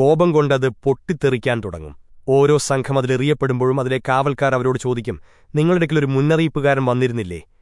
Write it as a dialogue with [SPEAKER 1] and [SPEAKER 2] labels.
[SPEAKER 1] കോപം കൊണ്ടത് പൊട്ടിത്തെറിക്കാൻ തുടങ്ങും. ഓരോ സംഘം അതിലെറിയപ്പെടുമ്പോഴും അതിലെ കാവൽക്കാർ അവരോട് ചോദിക്കും നിങ്ങളുടെ ഒരു മുന്നറിയിപ്പുകാരൻ വന്നിരുന്നില്ലേ?